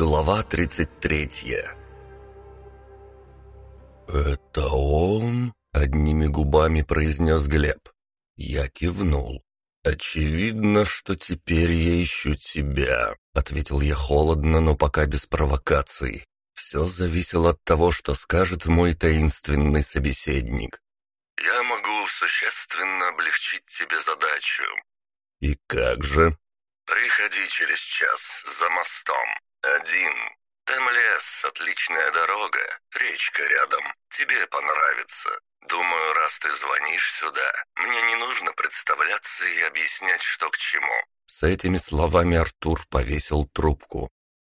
Глава 33 «Это он?» — одними губами произнес Глеб. Я кивнул. «Очевидно, что теперь я ищу тебя», — ответил я холодно, но пока без провокаций. Все зависело от того, что скажет мой таинственный собеседник. «Я могу существенно облегчить тебе задачу». «И как же?» «Приходи через час за мостом. Один. Там лес, отличная дорога, речка рядом. Тебе понравится. Думаю, раз ты звонишь сюда, мне не нужно представляться и объяснять, что к чему». С этими словами Артур повесил трубку.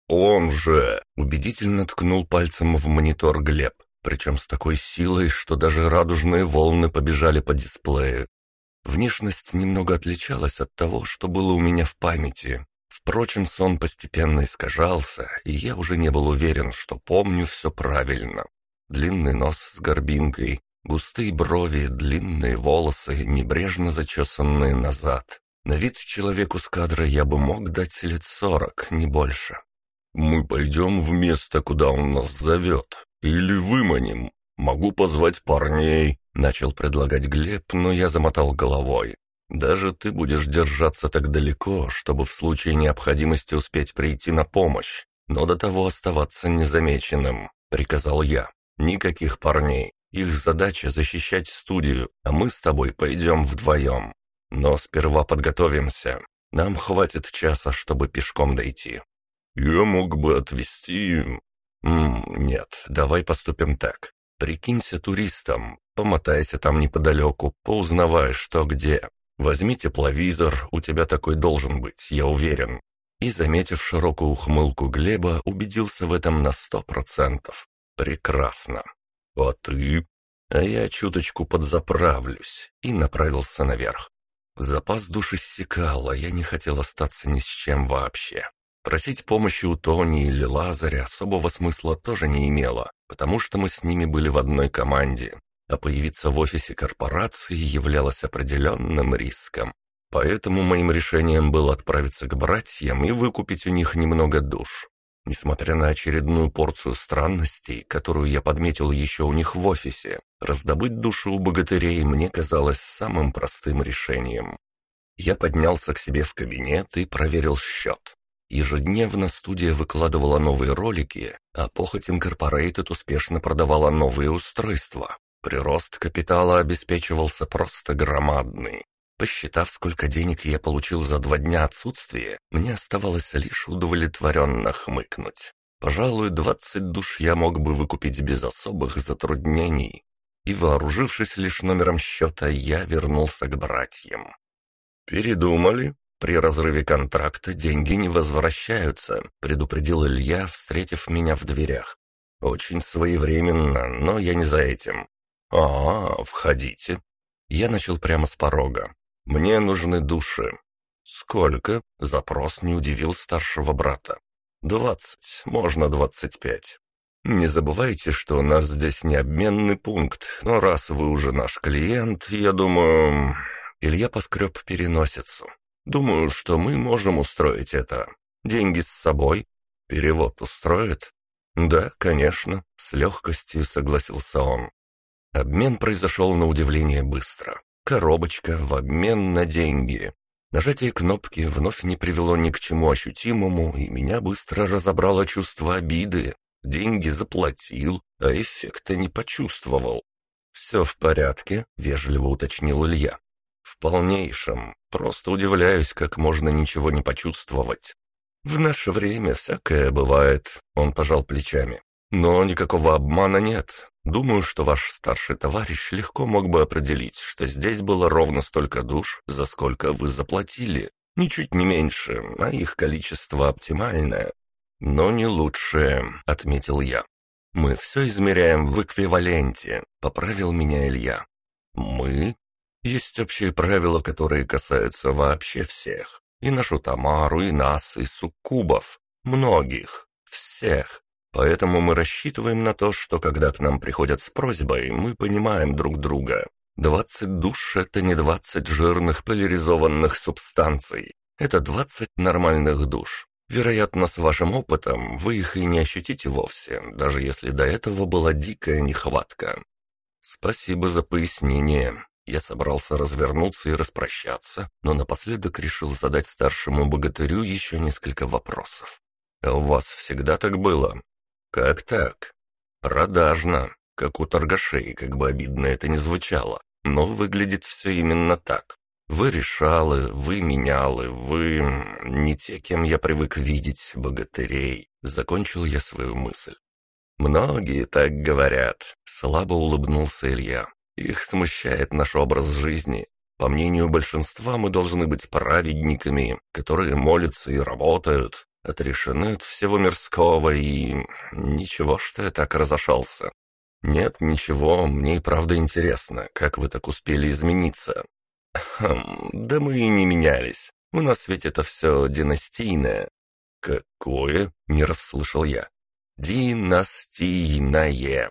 «Он же!» — убедительно ткнул пальцем в монитор Глеб, причем с такой силой, что даже радужные волны побежали по дисплею. Внешность немного отличалась от того, что было у меня в памяти, Впрочем, сон постепенно искажался, и я уже не был уверен, что помню все правильно. Длинный нос с горбинкой, густые брови, длинные волосы, небрежно зачесанные назад. На вид человеку с кадра я бы мог дать лет сорок, не больше. «Мы пойдем в место, куда он нас зовет, или выманим. Могу позвать парней», — начал предлагать Глеб, но я замотал головой. Даже ты будешь держаться так далеко, чтобы в случае необходимости успеть прийти на помощь, но до того оставаться незамеченным», — приказал я. «Никаких парней. Их задача защищать студию, а мы с тобой пойдем вдвоем. Но сперва подготовимся. Нам хватит часа, чтобы пешком дойти». «Я мог бы отвезти...» М «Нет, давай поступим так. Прикинься туристом, помотайся там неподалеку, поузнавай, что где. Возьми тепловизор, у тебя такой должен быть, я уверен». И, заметив широкую ухмылку Глеба, убедился в этом на сто процентов. «Прекрасно. А ты?» А я чуточку подзаправлюсь и направился наверх. Запас душ иссякал, а я не хотел остаться ни с чем вообще. Просить помощи у Тони или Лазаря особого смысла тоже не имело, потому что мы с ними были в одной команде, а появиться в офисе корпорации являлось определенным риском. Поэтому моим решением было отправиться к братьям и выкупить у них немного душ. Несмотря на очередную порцию странностей, которую я подметил еще у них в офисе, раздобыть души у богатырей мне казалось самым простым решением. Я поднялся к себе в кабинет и проверил счет. Ежедневно студия выкладывала новые ролики, а Похоть Инкорпорейтед успешно продавала новые устройства. Прирост капитала обеспечивался просто громадный. Посчитав, сколько денег я получил за два дня отсутствия, мне оставалось лишь удовлетворенно хмыкнуть. Пожалуй, двадцать душ я мог бы выкупить без особых затруднений. И, вооружившись лишь номером счета, я вернулся к братьям. «Передумали? При разрыве контракта деньги не возвращаются», предупредил Илья, встретив меня в дверях. «Очень своевременно, но я не за этим. «А, входите». Я начал прямо с порога. «Мне нужны души». «Сколько?» — запрос не удивил старшего брата. «Двадцать, можно двадцать пять». «Не забывайте, что у нас здесь не обменный пункт, но раз вы уже наш клиент, я думаю...» Илья поскреб переносицу. «Думаю, что мы можем устроить это. Деньги с собой. Перевод устроит?» «Да, конечно», — с легкостью согласился он. Обмен произошел на удивление быстро. Коробочка в обмен на деньги. Нажатие кнопки вновь не привело ни к чему ощутимому, и меня быстро разобрало чувство обиды. Деньги заплатил, а эффекта не почувствовал. «Все в порядке?» — вежливо уточнил Илья. «В полнейшем. Просто удивляюсь, как можно ничего не почувствовать. В наше время всякое бывает», — он пожал плечами. «Но никакого обмана нет. Думаю, что ваш старший товарищ легко мог бы определить, что здесь было ровно столько душ, за сколько вы заплатили. Ничуть не меньше, а их количество оптимальное. Но не лучшее, отметил я. Мы все измеряем в эквиваленте, поправил меня Илья. Мы? Есть общие правила, которые касаются вообще всех. И нашу Тамару, и нас, и суккубов. Многих. Всех. Поэтому мы рассчитываем на то, что когда к нам приходят с просьбой, мы понимаем друг друга. Двадцать душ — это не двадцать жирных поляризованных субстанций. Это двадцать нормальных душ. Вероятно, с вашим опытом вы их и не ощутите вовсе, даже если до этого была дикая нехватка. Спасибо за пояснение. Я собрался развернуться и распрощаться, но напоследок решил задать старшему богатырю еще несколько вопросов. «А у вас всегда так было?» «Как так?» «Продажно, как у торгашей, как бы обидно это ни звучало, но выглядит все именно так. Вы решалы, вы менялы, вы не те, кем я привык видеть, богатырей. Закончил я свою мысль. Многие так говорят, слабо улыбнулся Илья. Их смущает наш образ жизни. По мнению большинства, мы должны быть праведниками, которые молятся и работают, отрешены от всего мирского и... Ничего, что я так разошелся. Нет, ничего, мне и правда интересно, как вы так успели измениться. Хм, да мы и не менялись. У нас ведь это все династийное. Какое? Не расслышал я. «Династийное»,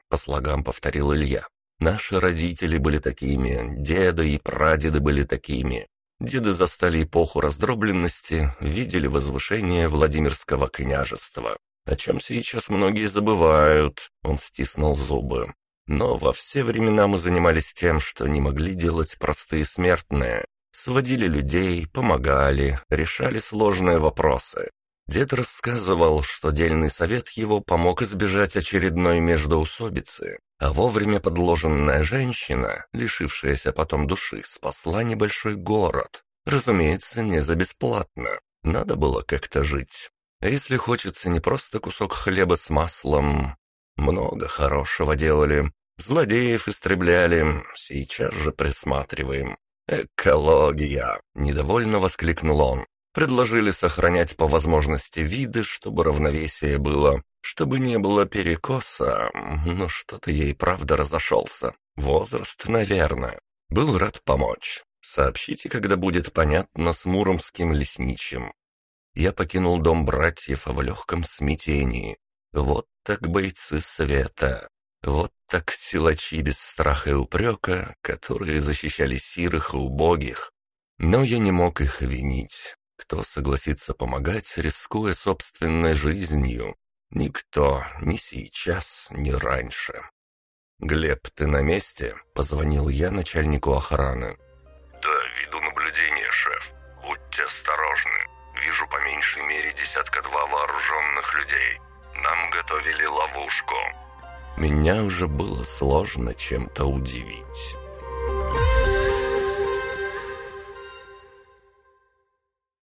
— по слогам повторил Илья. «Наши родители были такими, деды и прадеды были такими. Деды застали эпоху раздробленности, видели возвышение Владимирского княжества. О чем сейчас многие забывают», — он стиснул зубы. Но во все времена мы занимались тем, что не могли делать простые смертные. Сводили людей, помогали, решали сложные вопросы. Дед рассказывал, что дельный совет его помог избежать очередной междоусобицы, а вовремя подложенная женщина, лишившаяся потом души, спасла небольшой город. Разумеется, не за бесплатно. Надо было как-то жить. А если хочется не просто кусок хлеба с маслом, много хорошего делали. Злодеев истребляли, сейчас же присматриваем. «Экология!» — недовольно воскликнул он. Предложили сохранять по возможности виды, чтобы равновесие было, чтобы не было перекоса. Но что-то ей правда разошелся. Возраст, наверное. Был рад помочь. Сообщите, когда будет понятно с муромским лесничим. Я покинул дом братьев в легком смятении. Вот так бойцы света. Вот так силачи без страха и упрека, которые защищали сирых и убогих. Но я не мог их винить. Кто согласится помогать, рискуя собственной жизнью? Никто, ни сейчас, ни раньше. «Глеб, ты на месте?» — позвонил я начальнику охраны. «Да, веду наблюдение, шеф. Будьте осторожны. Вижу по меньшей мере десятка-два вооруженных людей. Нам готовили ловушку. Меня уже было сложно чем-то удивить.